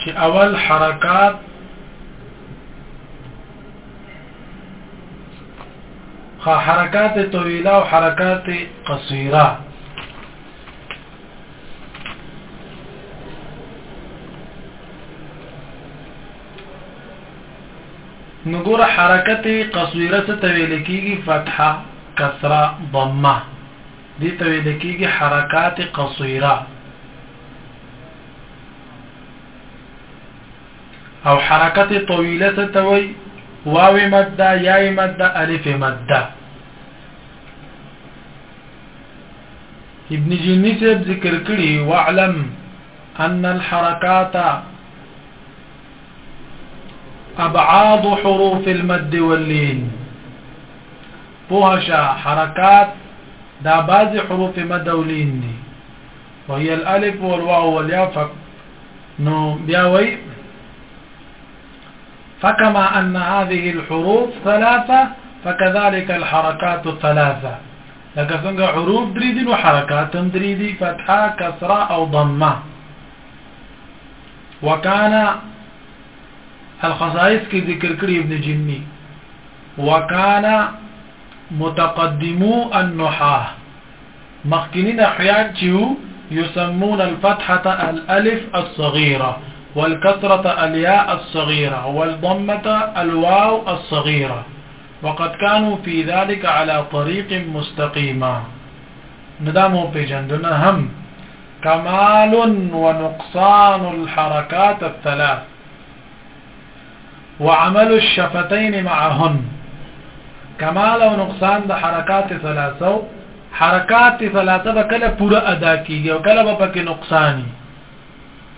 چې اول حرکات خا حرکات طويله او حرکات قصيره نګور حرکت قصيره څه تویل کیږي فتحه کسره ضمه دې ته ویل کیږي حرکات قصیره او حرکت طویله څه ته وایي واو مده یا مده الف مده ابن جنی صاحب ذکر کړي واعلم ان الحركات ابعاد حروف المد واللين بوهشا حركات دا بعض حروف مد ولين وهي الالف والواو والياء نو بیا وی فكما أن هذه الحروف ثلاثة فكذلك الحركات الثلاثة لك څنګه حروف دريد وحركات دريد فتحه كسرة او ضمه وكان الخصائص كي ذكر كري ابن جني وكان متقدمو النحاه مخكنين احيان يسمون الفتحه الالف الصغيره والكثرة الياء الصغيرة والضمة الواو الصغيرة وقد كانوا في ذلك على طريق مستقيما ندامو بجندنا هم كمال ونقصان الحركات الثلاث وعمل الشفتين معهن کمال او نقصان د حرکات ثلاثه حرکات ثلاثه به کله پوره ادا کیږي او کله به پکې نقصانی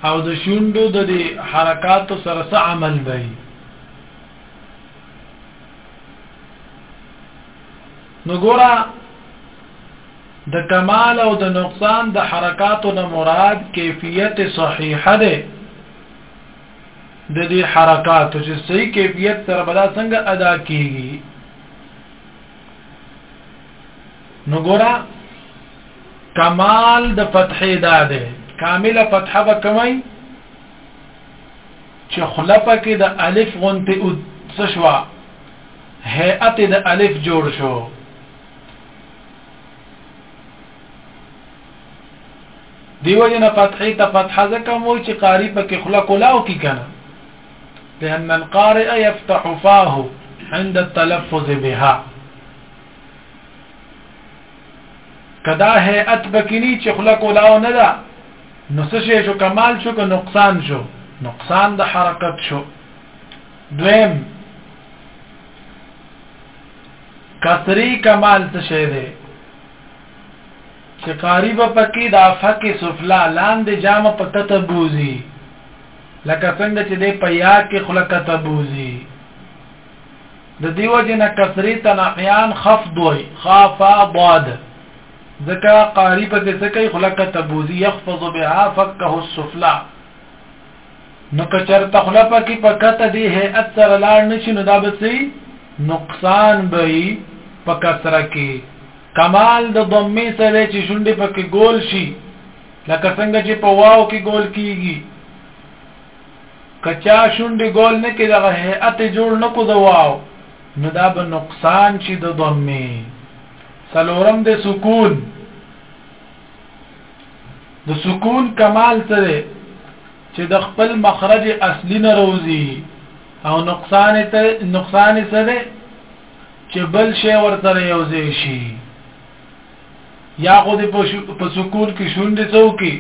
او د شوندو د دې حرکات سره سره عمل به نو ګورا د کمال او د نقصان د حرکاتو نه مراد کیفیت صحیحه ده د دې حرکات چې صحیح کیفیت سره بدا څنګه ادا کیږي نو ګورا کمال د فتحې دا ده کامله فتحه به کمای چې خلپه کې د الف غنته او سشوا هيئت د الف جوړ شو دې وجې نه فتحې ته فتحه ځکه هم وایي چې قاري پکې خوله کولاو کي که نه لأن القارئ يفتح فاه عند التلفظ بها کدا هيئت بکنی چې خلق ولاو نه ده نو څه شي شو کمال شو که نقصان شو نقصان د حرکت شو دویم کسری کمال څه شي دی چې قاری به پکې د افق سفلا لاندې جام په کته بوزي لکه څنګه چې د پیا کې خله کته بوزي د دیو جن کسری تنعیان خفض وي خافا ضاد ذکا قاری په کې څه کوي خله کته بوزي يخفض بها فكه السفلا نو کچر تخلا پکې په کته دی هي اثر لاړ نشي نو دا به نقصان به په کسره کې کمال د ضمې سره دی چې شونډې پکې ګول شي لکه څنګه چې په واو کې ګول کیږي کچا شونډې ګول نه کې دغه هيئت جوړ نه کو د واو نو دا به نقصان شي د ضمې سلورم د سکون د سکون کمال سره چې د خپل مخرج اصلي نه روزي او نقصان ته نقصان سره چې بل شی ورته یو ځای شي یا خو دې په سکون کې شونډې څوکي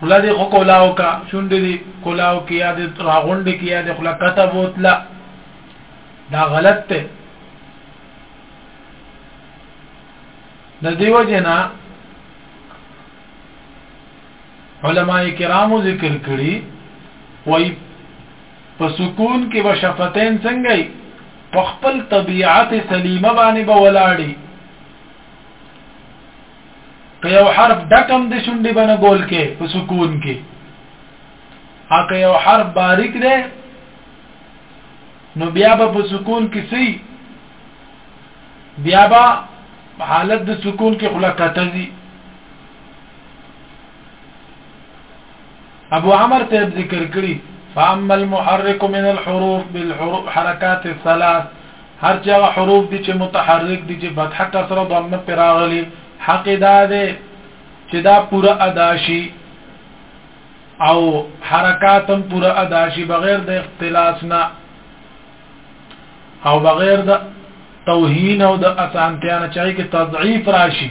خلا دې خو کولاو کا شونډې دې کولاو کې یا دې راغونډې کې یا دې خلا کته بوتله دا غلط ته د دیو جنا علماء کرامو ذکر کړی وای په سکون کې به شفتین څنګه وي په خپل طبیعت سلیمه باندې به ولاړي که یو حرف ډکم د شونډې باندې ګول کې په سکون کې اګه یو حرف باریک دی نو بیا به په سکون کې سي بیا به حالت د سکون کې خلقتزي ابو عمر صاحب ذکر کړي فاما المحرک من الحروف بالحرکات الثلاث هر چې هغه حروف دي چې متحرک دي چې فتحه کسره ضمه پر راغلي حق دا ده چې دا پوره ادا شي او حرکاتم پوره ادا شي بغیر د اختلاس نه او بغیر د توهین او د اسانتیا نه چاهي کې تضعیف راشي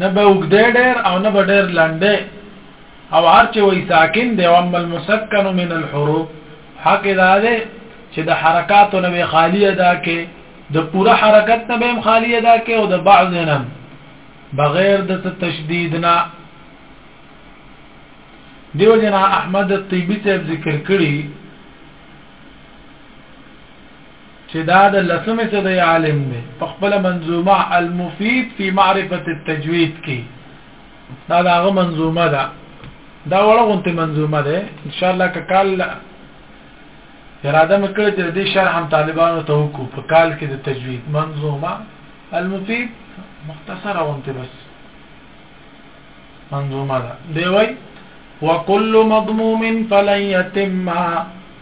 نه به اوږدی ډېر او نه به ډېر لنډی او هر چې وای ساکن دی او اما المسکن من الحروف حق دا دی چې د حرکاتو نه به خالی ادا کې د پوره حرکت نه به خالی ادا کې او د بعض نه بغیر د تشدید نه دیو جنا احمد الطیبی صاحب ذکر کړی چې دا د لسمې صدۍ عالم دی، په خپله منظومه المفید فی معرفة التجوید کې دا د هغه منظومه ده، دا وړه غونتې منظومه ده، ان شاء الله که کال اراده مې کړې چې د دې شرح هم طالبانو ته وکړو په کال کې د تجوید منظومه المفید مختصره غونته بس منظومه ده دی وای وکل مضموم فلن يتم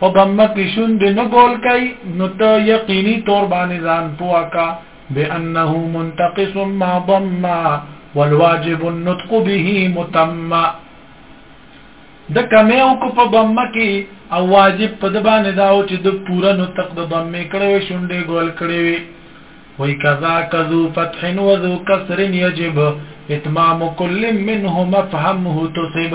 په غمه کې شوند نه ګول کوي نو ته یقیني تور باندې ځان پوکا بانه منتقص ما ضم والواجب النطق به متم د کمه او کو په ضمه کې او واجب په د باندې دا او چې د پوره نطق د ضمه کړي وي شونډې ګول کړي وي وای کذا کذو فتح و ذو کسر یجب اتمام کل منهما فهمه تصب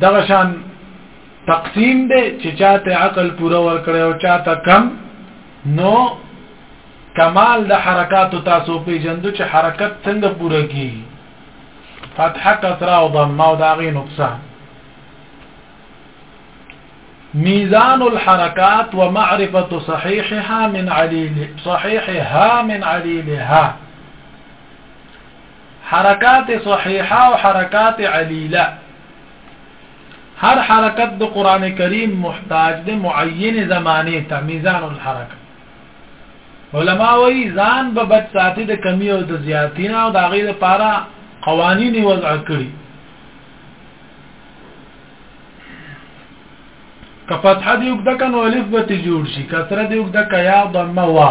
دغه شان تقسیم دی چې چاته عقل پوره ورکړي او چاته کم نو کمال د حرکات تاسو په جندو چې حرکت څنګه پوره کیږي فتحه کسره او ضمه او داغي نقصان ميزان الحركات ومعرفة صحيحها من عليل صحيحها من عليلها حرکات صحیحه او حرکات علیله هر حرکت د قران کریم محتاج د معین زمانه ته میزان الحرکت علما وی ځان به بچ ساتي د کمی او د زیاتینا او د غیر لپاره قوانین وضع کړي که فتح دی وګد کنو الف به ته جوړ شي کسره دی وګد کیا ضمه وا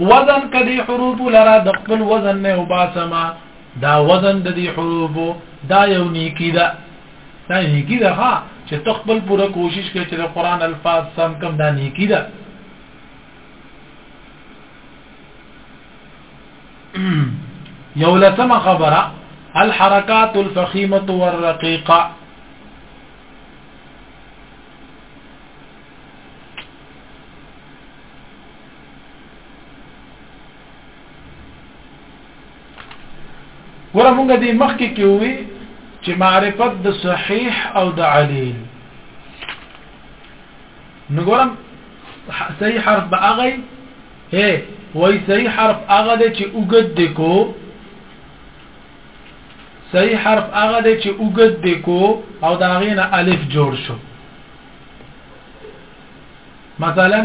وزن کدی حروف لرا د خپل وزن نه وباسما دا وزن د دې حروف دا یو نیکی ده دا نیکی ده ها چې تخپل پوره کوشش کوي چې د قران الفاظ سم کم دا نیکی ده یو لسمه خبره الحركات الفخيمه والرقيقه ګوره مونږ دې مخکې کې وې چې معرفت د صحیح او د عليل نو ګورم صحیح حرف به هغه هي وای صحیح حرف هغه دی چې اوګد دی کو صحیح حرف هغه دی چې اوګد دی کو او دا غینه الف جوړ شو مثلا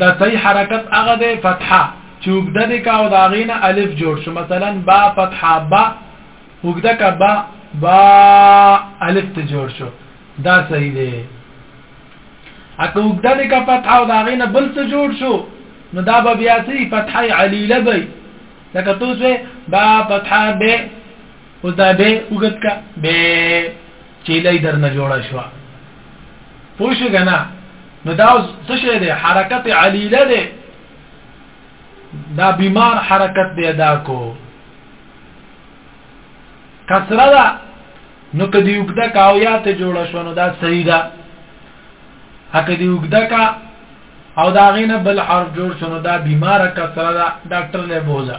دا صحیح حرکت هغه ده فتحه چې وګده د کا او دا غینه الف جوړ شو مثلا با فتحه با وګده کا با با الف ته جوړ شو دا صحیح ده اته وګده د کا فتحه او دا غینه بل څه جوړ شو نو دا به بیا سي فتحه علیله به لکه توسه با فتحه به اوس دا به وګت کا به چیلای درنه جوړه شو پوه شو کنه نو دا څه شی دی حرکت علیله دی دا بیمار حرکت دی ادا کو کسره دا نو کدی وګدا کاو یا ته جوړ شو نو دا صحیح ده هکه دی وګدا کا او دا غینه بل حرف جوړ شو نو دا بیمار کسره دا ډاکټر له بوزا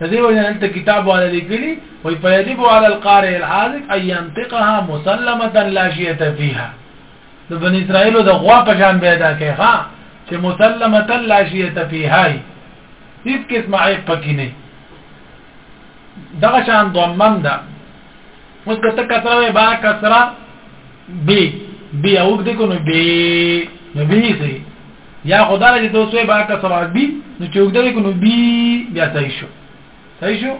دې وجه انت کتاب والا لیکلی وي فیجب علی القارئ الحاذق ان ينطقها مسلمه لا شیء فيها د بنی اسرائیل د غوا په شان پیدا کې ها چې مسلمه لا شیء فيها هیڅ قسم عیب پکې نه دغه شان ضمن ده اوس کته کثره به با کثره بي بي او دې کو نو بي نو بي سي یا خدای دې دوه سوې با کا سره بي نو چې وګ دې کو نو بي بیا صحیح شو صحیح شو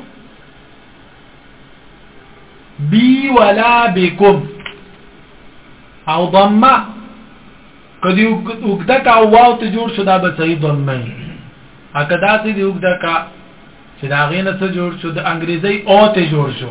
بي ولا بكم او ضمه کدی وګدا کا واو ته جوړ شو دا به صحیح ضمه اګه دا چې دی وګدا کا چې دا غینه څه جوړ شو د انګریزي او ته جوړ شو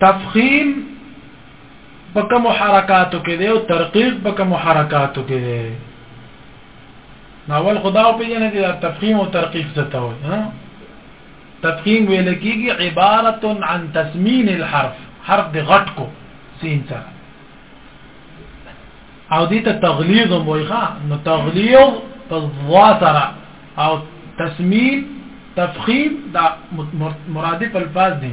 تفخیم په کوم حرکاتو کې دی او ترقیق په کوم حرکاتو کې دی ناول خدا په جنه دي تفخیم او ترقیق څه ته وایي ها تفخیم ویل کېږي عبارت عن تسمین الحرف حرف د غټ کو سین سره او دې ته تغلیظ مويخه نو تغلیظ تضواتر او تسمین تفخیم دا مرادف الفاظ دي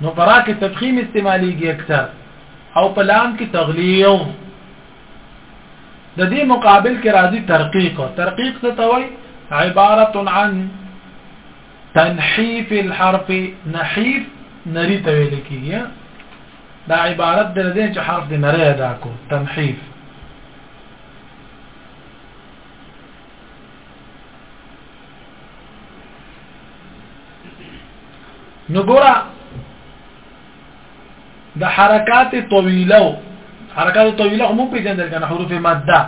نو په را کې تفخیم استعمالیږي اکثر او په لام کې تغلیظ د دې مقابل کې راځي ترقیق ترقیق څه ته وایي عبارت عن تنحیف الحرف نحیف نری ته ویل کیږي دا عبارت د دې چې حرف د نری ادا کو تنحیف نو ګورا د حرکات طويله حرکات طويله هم په جندر کنه حروف ماده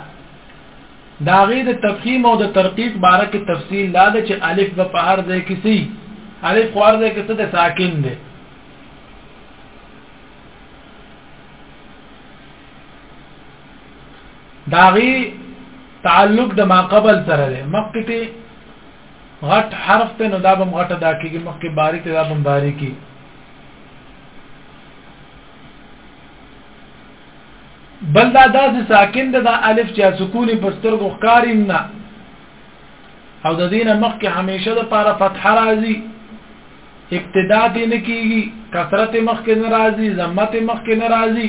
دا غي د تفخیم او د ترقیق باره کې تفصیل لا ده چې الف د په هر ځای کې سي الف خو هر ځای کې څه د ساکن ده دا غي تعلق د ما قبل سره ده مخکې ته غټ حرف ته نو دا بم غټ ادا کیږي مخکې باریک ته دا بم باریکی بل دا داسې ساکن ده دا الف چې سکونی پر سترګو ښکاریم نه او د دینه مخکې همیشه د پاره فتح راځي ابتدا دې نه کیږي کثرت مخکې ناراضي ضمت مخکې ناراضي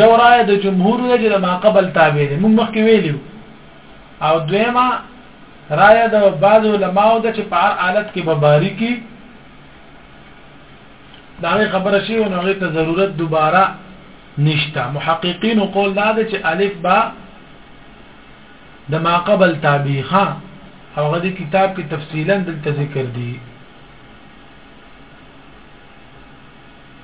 یو رای د جمهور دی چې د ما قبل تابع دی موږ مخکې ویلو او دویمه رای د بعض علماو د چې په هر حالت کې به باریکی دا خبره شی او هغه ته ضرورت دوباره نشته محققین قول دا دی چې الف با د ما قبل تابع ها او غدي کتاب کې تفصیلا دلته ذکر دی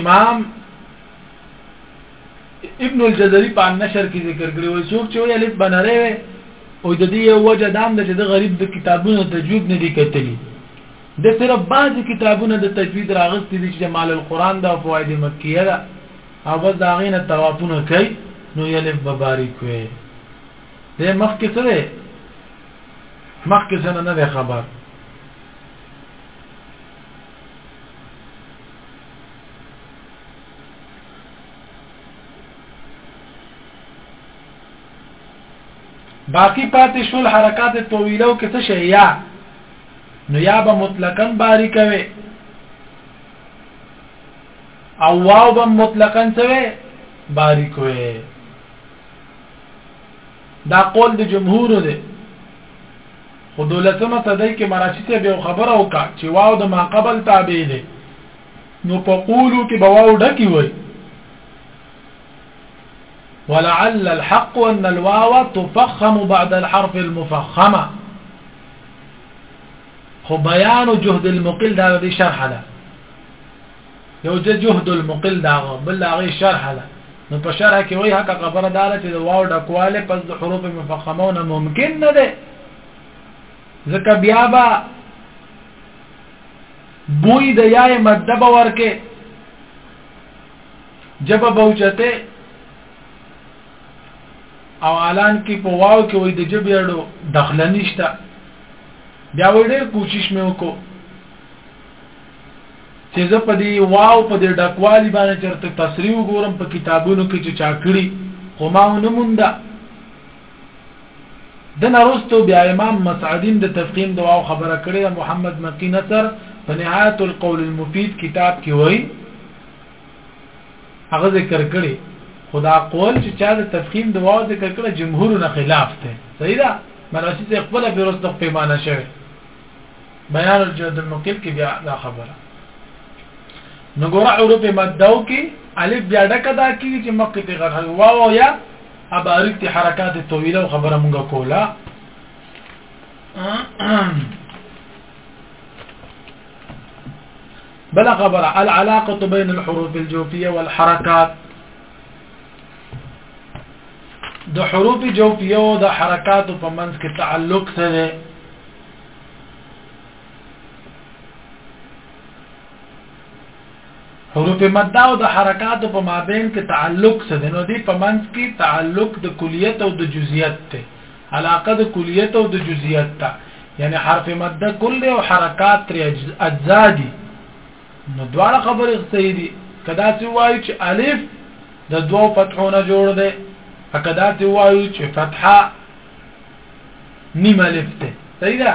امام ابن الجزري په نشر کې ذکر کړی وي څوک چې الف بنره وي او د دې یو وجه دام د د غریب د کتابونو تجوید نه دي کتلی د صرف بعض کتابونه د تجوید راغستې دي چې مال القرآن د فواید مکیه ده او بس دا غینه توافونه کوي نو یلف مبارک وي د مخکې سره مخکې سره نه خبر باقی پاتې شول حرکات طويله او کته شي یا نو یا به مطلقاً باری کوي او واو به مطلقاً سوي باری کوي دا قول د جمهور دی خو دولتونو ته دای کې مراشي ته به خبره وکا چې واو د ما قبل تابع دی نو په قولو کې به واو ډکی وای ولعل الحق ان الواو تفخم بعد الحرف المفخمه خو بیان جهد المقل دا د شرح ده یو د جهد المقل دا بل هغه شرح ده نو په شرح کې وایي حق خبره دار چې د واو ډکواله پس د حروف مفخمونه ممکن نه ده ځکه بیا به بوی د یای ماده به ورکه جب بوچته او الان کې په واو کې وای د جبیړو دخل نشته بیا وړ کوشش مې وکړو چې زه په دې واو په دې ډکوالي باندې چرته تصریح وګورم په کتابونو کې چې چا کړی خو ما نه مونده د نارستو بیا امام مسعدین د تفقیم د واو خبره کړې ده محمد مکی نصر په نهایت القول المفید کتاب کې وایي هغه ذکر کړی خدا قول چې چا د تفخیم د واو ذکر کړه جمهور نه خلاف ته صحیح ده مراشد خپل پیروز تخ پیمانه شوی بیان الجهد المقل کې بیا دا خبره نو ګوره حروف مدو کې الف بیا ډکه دا کیږي چې مخکې ته غږ واو یا اباریک ته حرکات طويله او خبره مونږه کوله بل خبره العلاقه بين الحروف الجوفيه والحركات د حروف جوفیه او د حرکات په منځ کې تعلق څه دی حروف مد او د حرکات په مابین کې تعلق څه دی نو دی په منځ کې تعلق د کلیت او د جزئیت ته علاقه د کلیت او د جزئیت ته یعنی حرف مد کل او حرکات تر اجزا دي نو دواړه خبرې صحیح دي که داسې ووایو چې الف د دوو فتحو نه جوړ دی او که داسې ووایو چې فتحه نیم الف دی صحیح ده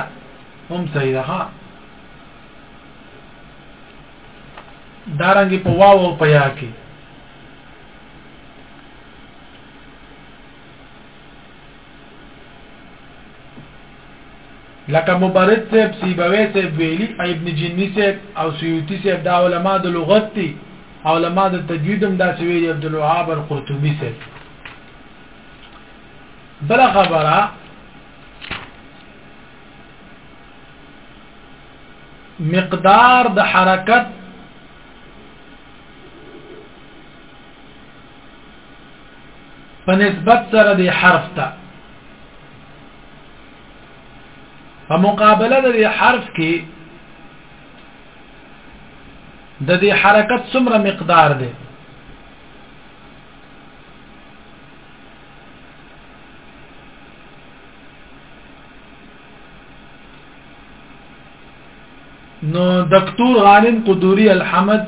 هم صحیح ده ها دارنګ په واو او په یا کې لکه مبرد صیب سیبوی صیب ویلی ابن جنی صیب او سیوطی صیب دا علماء د لغت دی علماء د تجوید هم داسې ویلی عبدالوهاب القرطبی صیب بل خبره مقدار د حرکت په نسبت سره د حرف ته په مقابله د حرف کې د دې حرکت څومره مقدار دی نو دکتور غانم قدوری الحمد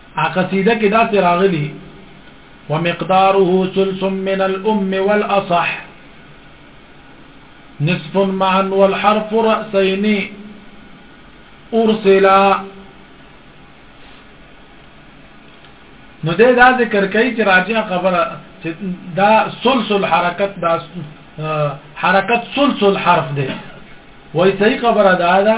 قصیده کې داسې راغلي ومقداره ثلث من الام والاصح نصف معا والحرف رأسين ارسلا نو دې دا ذکر کوي چې راجع خبره چې دا سلسل حرکت دا حرکت سلسل حرف دی وای صحیح خبره ده دا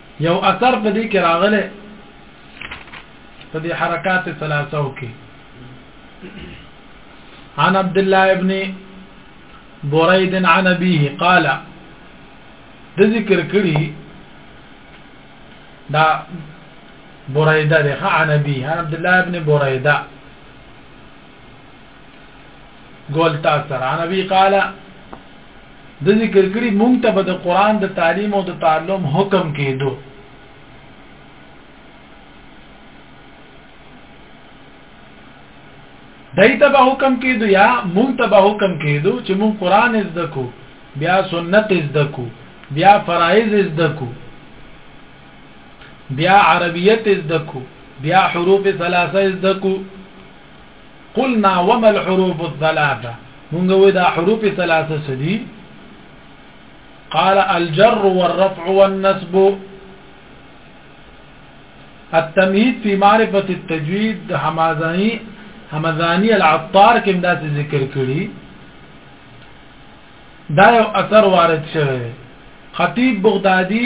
یو اثر په دې کې راغلی په دې حرکات ثلاثه کې عن عبد الله ابن بريد عن ابيه قال د ذکر کړي دا بريده ده عن ابيه عن عبد الله ابن بريده قلت اثر عن ابي قال ده ذکر کړي مونږ ته به د قران د تعلیم او د تعلم حکم کېدو دای ته به حکم کېدو یا مونږ ته به حکم کېدو چې مونږ قران زده کو بیا سنت زده کو بیا فرایض زده کو بیا عربیت زده کو بیا حروف ثلاثه زده کو قلنا وما الحروف الثلاثه مونږ وې دا حروف ثلاثه سدي قال الجر والرفع والنسب التمهيد في معرفة التجويد حمازاني حمزاني العطار كم داس ذكر كري دا یو اثر وارد شوه خطیب بغدادي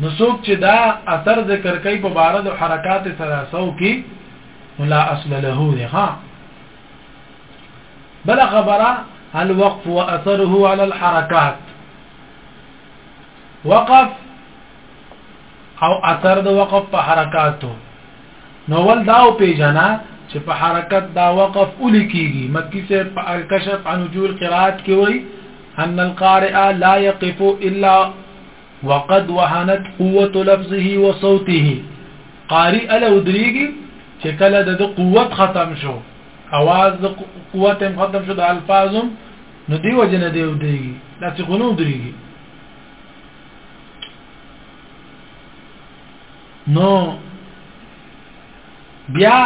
نو څوک چې دا اثر ذکر کوي په بار د حرکات ثلاثو کې لا اصل له دی ها بل خبره الوقف واثره على الحركات وقف او اثر د وقف په حرکاتو نو ول دا او پیجنا چې په حرکت دا وقف اولي کیږي مکی سے په الکشف عن وجوه القرات کې وای ان القارئ لا يقف الا وقد وهنت قوت لفظه وصوته قاری الا ودریږي چې کله د قوت ختم شو اواز د قوت هم ختم شو د الفاظم نو دی وجه نه دی ودریږي دا چې غنو دريږي نو بیا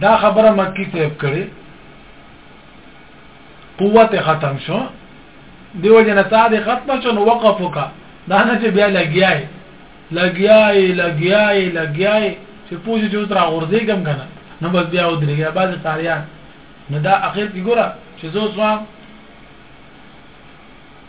دا خبره مکی تیب کړي قوت ختم شو دیو جن تا دې ختم شو نو وقف وکا دا نه چې بیا لګیای لګیای لګیای لګیای چې پوجي جو تر غورځي کم کنه نو بس بیا ودرېږي بعض قاریان نو دا اخر کې ګوره چې زو سوام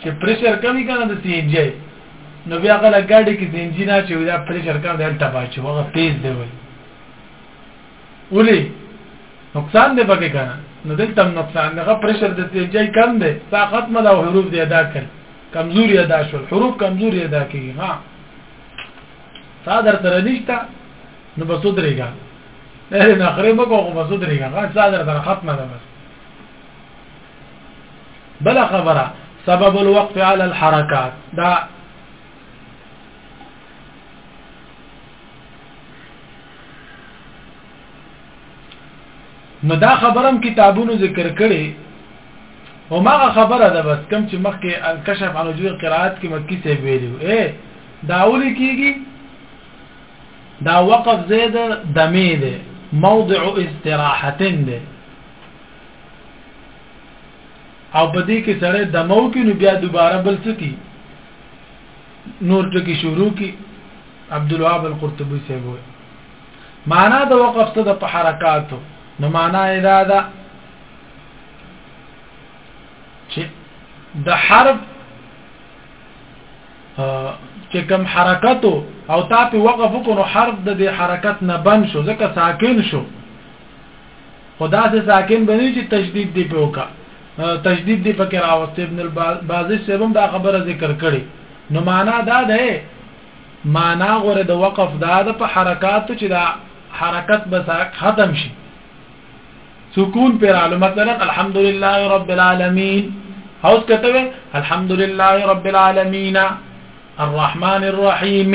چې پریشر کمی کنه د سی ان جی نو بیا غلا ګاډي کې سی ان جی نه چې دا پریشر کم دی الټا باچو هغه تیز دی وای ولې نقصان دی پکې کنه نو دلته نقصان نه پریشر د سی ان جی کم دی تا ختمه دا حروف دی ادا کړ کمزوري ادا شول حروف کمزوري ادا کیږي ها تا در تر نشته نو بس درېګا نه نه خرې مګو خو بس درېګا غا تا در تر ختمه ده بس بل خبره سبب الوقف على الحركات دا نو دا خبرم کتابونو ذکر کړي او ما خبره ده بس کم چې مخکې الکشف عن وجوه قرات کې مکی څه ویلو اے داول کیږي دا وقف زید دمه ده موضع استراحتن ده او په دې کې سره د مو کې نو بیا دوباره بل څه کی نور ټکی شروع کی عبد الوهاب القرطبي صاحب وي معنا د وقف څه د په حرکاتو نو معنا یې دا ده چې د حرف چې کم حرکت او تا په وقف کو نو حرف د دې حرکت نه بن شو ځکه ساکن شو خو داسې ساکن به نه وي چې تشدید دې پرې وکړه تشدید دې پکې راوسته ابن البازش صاحب هم دا خبره ذکر کړې نو معنا دا ده معنا غره د وقف دا د په حرکاتو چې دا حرکت به ختم شي سکون پر عالو مثلا الحمدلله رب العالمین هاوس کتوه الحمدلله رب العالمین الرحمن الرحیم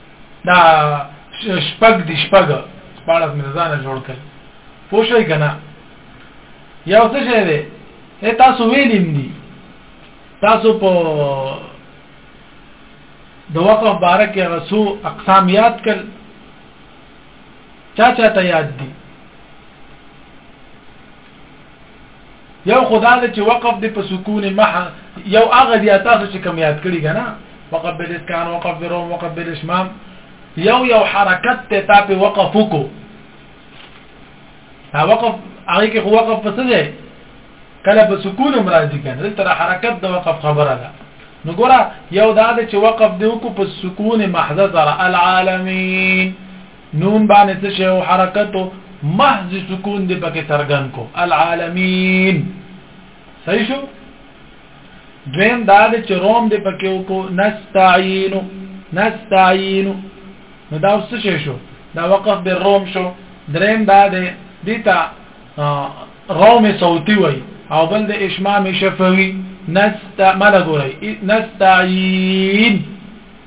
دا شپږ دي شپږ شپاړس مې ځانه جوړ کړ پوه شئ که نه یو څه شی دی ای تاسو ویلیم دي تاسو په د وقف باره کې هغه څو اقسام یاد کړ چا چا ته یاد دي یو خدا د چې وقف دی په سکون مح یو هغه دی تاسو چې کم یاد کړی کنه وقف بالاسکان وقف بروم وقف بالاشمام یو یو حرکت ته تا په وقف کو ها وقف هغه کې وقف څه دی کله په سکون مرادی کنه تر حرکت د وقف خبره ده نو ګوره یو دا چې وقف دی کو په سکون محض العالمین نون باندې څه شی او حرکت محض سکون دی پکې سرګن کو العالمین صحیح شو دویم دا د چروم دی پکې وکړو نستعين نستعين نو دا څه شی شو دا وقف به روم شو دریم دا دی دیتا روم صوتي وای او بل د اشمام شفوي نست ملګری نستعين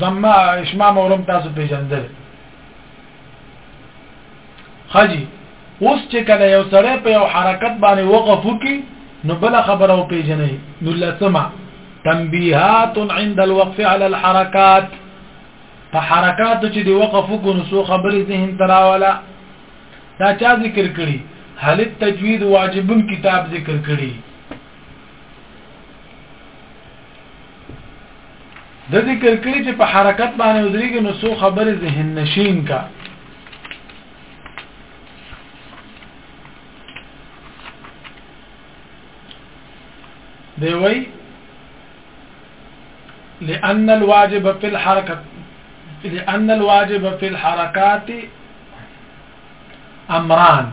ضمه اشمام اورم تاسو پیژندل خجی اوس چې کله یو سره په یو حرکت باندې وقف وکي نو بل خبره او پیژنې نو لسمه تنبيهات عند الوقف على الحركات په حرکات چې دی وقف وکړو نو سو خبرې ذهن تراولا دا چا ذکر کړي هل التجوید واجبن کتاب ذکر کړي د ذکر کړي چې په حرکت باندې ودرېږي نو څو خبرې ذهن نشین کا دی وای لأن الواجب في الحركة لأن الواجب في الحركات أمران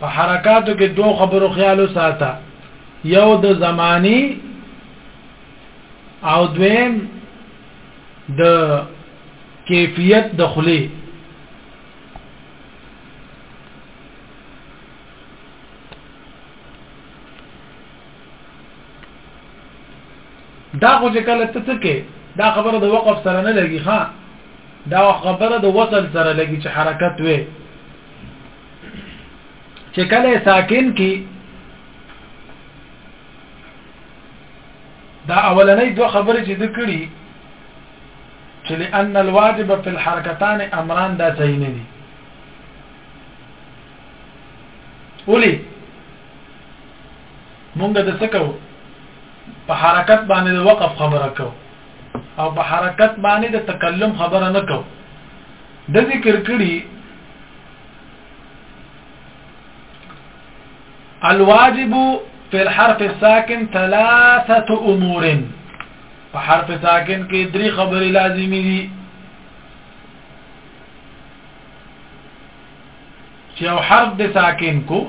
په حرکاتو کې دوه خبرو خیال وساته یو د زمانی او دویم د کیفیت د خلی دا خو چې کله ته څه کې دا خبره د وقف سره نه لګي ښا دا خبره د وصل سره لګي چې حرکت وي چې کله ساکن کی دا اولنې دوه خبرې چې د کړي چې لأن الواجب في الحركتان امران دا صحیح نه دي ولي مونږ د سکو په حرکت باندې د وقف خبره کو او په حرکت باندې د تکلم خبره نه کو د ذکر کړي الواجب في الحرف الساكن ثلاثه امور په حرف ساکن کې درې خبرې لازمي دي چې یو حرف د ساکن کو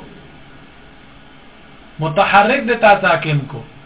متحرک د تا ساکن کو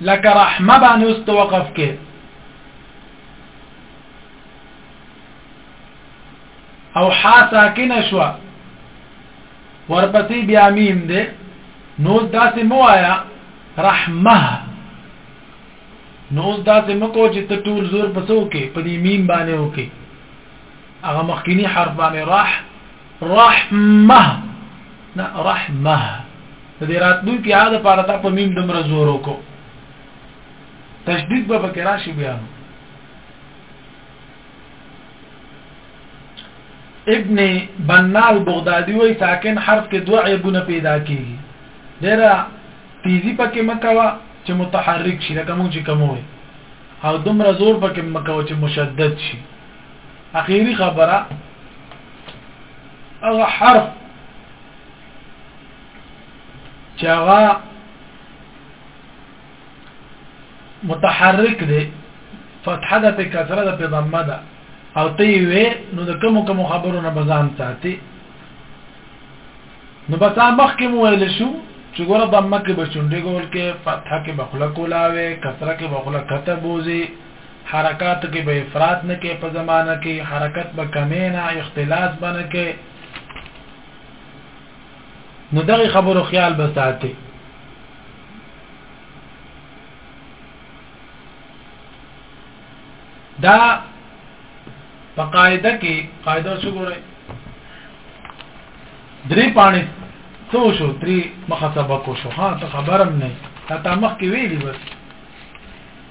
لکه رحمه باندې اوس توقف کې او حا ساکنه شو ورپسې بیا میم ده نو داسې مو آیا رحمه نو داسې مکو چې ته ټول زور پسو کې په دې میم باندې وکي هغه مخکینی حرف باندې راح رحمه نه رحمه د دې راتلو کې هغه لپاره تا په میم دمر زور وکړو تشدید به پکې راشي بیا ابن بنال بغدادي وای ساکن حرف کې دوه عیبونه پیدا کیږي ډیره تیزی پکې مکوا چې متحرک شي لکه موږ چې کوموي او دومره زور پکې مکوا چې مشدد شي اخیری خبره هغه حرف چې هغه متحرک دی فتحه ده په کسره ده په ضمه ده او ته وي نو د کوم کوم خبرو نه بزان ساتي نو بس مخ کې مو ویل شو چې ګوره ضمه کې بچونډې ګول کې فتحه کې بخله کولاوي کسره کې بخله کته بوزي حرکاتو کې به افراط نه کې په زمانه کې حرکت به کمې نه اختلاس به نه کې نو دغه خبرو خیال به ساتي دا په قاعده کې قاعده څه ګورئ درې پانی څو شو درې مخه سبق شو ها ته خبرم نه تا مخ کې ویلی بس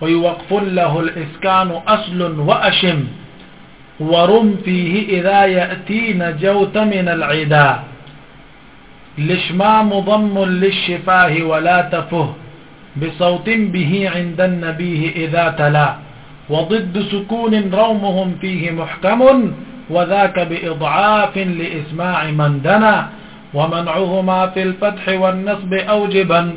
وي وقف له الاسكان اصل واشم ورم فيه اذا ياتي نجوت من العدا لشما مضم للشفاه ولا تفه بصوت به عند النبي اذا تلا وضد سكون رومهم فيه محكم وذاك بإضعاف لإسماع من دنا ومنعهما في الفتح والنصب أوجبا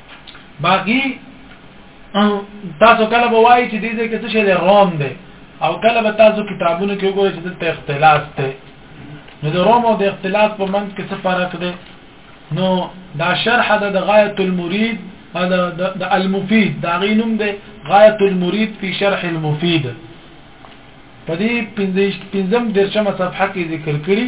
باقی تاسو کله به وایي چې دې کې څه شی دی روم دی او کله به تاسو کتابونو کې وګورئ چې د اختلاس دی نو د روم او د اختلاس په منځ کې څه فرق دی نو دا شرح د غایت المرید هذا د المفید دا غینوم دی غایت المرید فی شرح المفید په دې 15 درشمه صفحه کې ذکر کړی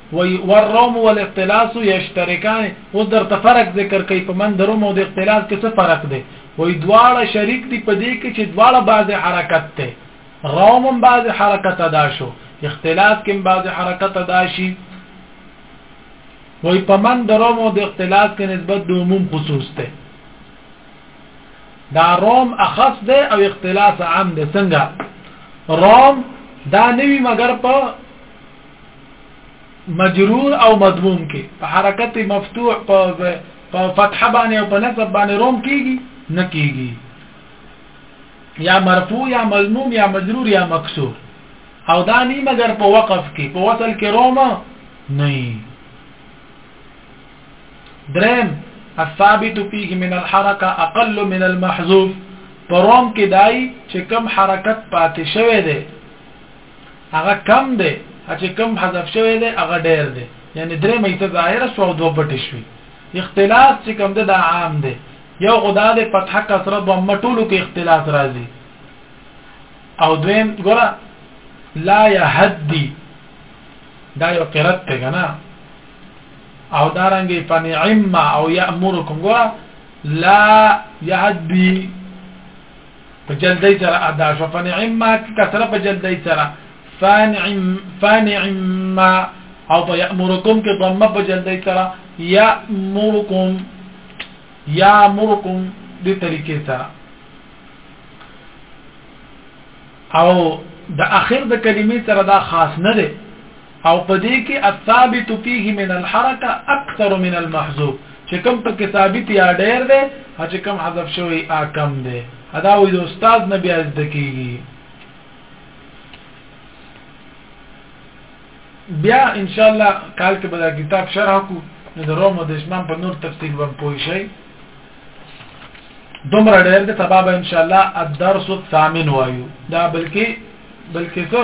وي والروم والاختلاس يشترکان اوس درته فرق ذکر کوي په من دروم او د اختلاس کې څه فرق دی وي دواړه شریک دي په دې کې چې دواړه بعض حرکت ته روم هم بعض حرکت ادا شو اختلاس کې هم بعض حرکت ادا شي وای په من د روم او د اختلاس کې نسبت د عموم خصوص ته دا روم اخص ده او اختلاس عام ده څنګه روم دا نوی مگر په مجرور او مضموم کې په حرکت مفتوح په په فتح باندې او په نصب باندې روم کیږي نه کیږي یا مرفوع یا مضموم یا مجرور یا مکسور او دا نه مگر په وقف کې په وصل کې روم نه درم الثابت فيه من الحركه اقل من المحذوف پروم کې دای چې کم حرکت پاتې شوی دی هغه کم دی او چې کم حذف شوی دی هغه ډیر دی یعنی درې میته ظاهر سو او دوه پټ شوی اختلاس چې کم دی دا عام دی یو خدا د فتح کسره ضمه ټولو کې اختلاس راځي او دویم ګره لا يهدي دا یو قرت ته کنه او دارنګي فنعم او يأمركم ګره لا يهدي په جلدی سره ادا شو فنعم ما کسره په جلدی سره فنعم فنعم ما او په یامرکم کې ضمه په جلدی سره یامرکم یامرکم دې طریقې سره او د اخر د کلمې سره دا خاص نه دی او په دې کې الثابت فيه من الحرکه اکثر من المحذوف چې کوم په کې ثابت یا ډېر دی چې کوم حذف شوی ا کم دی ادا وې د استاد نه بیا زده کیږي بیا ان شاء الله کال کې به دا کتاب شرح کو نو د روم او د اسلام په نور تفصیل باندې پوه شئ دومره ډېر د سبب ان شاء الله الدرس الثامن وایو دا بلکې بلکې څه